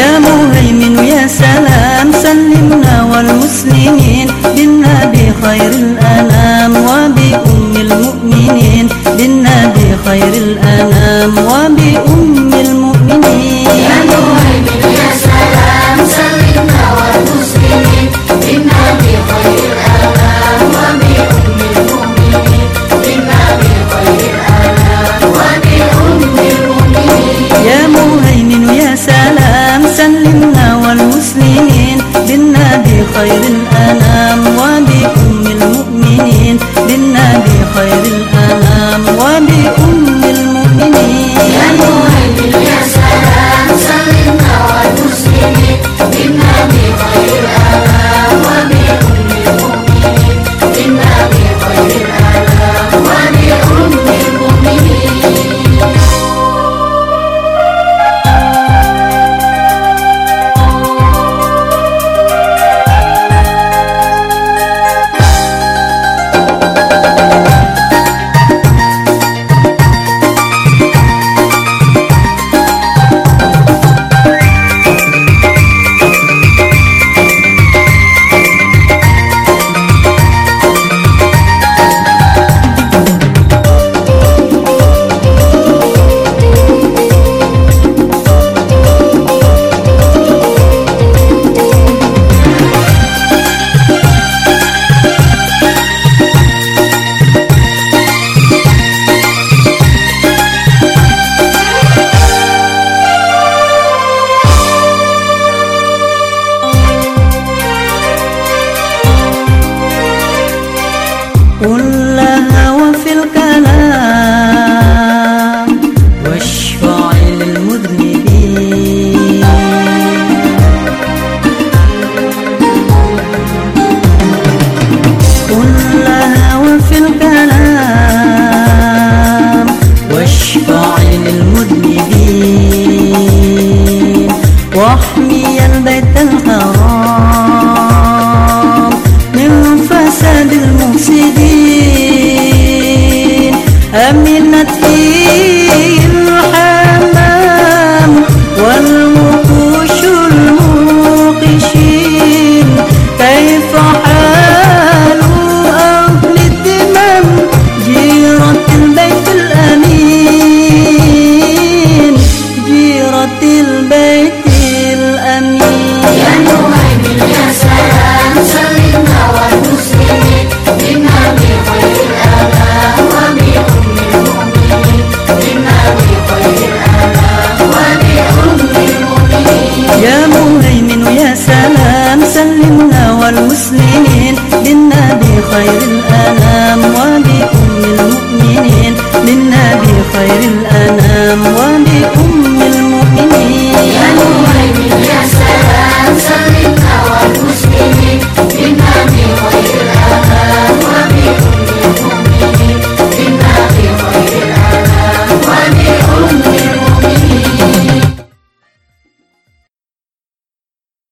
يا مهيمن يا سلام سلمنا والمسلمين. بالنبي خير الأنام وبأم المؤمنين. بالنبي خير الأنام وبأم உன் خير الأنام وبكم المؤمنين من نبي خير الأنام وبكم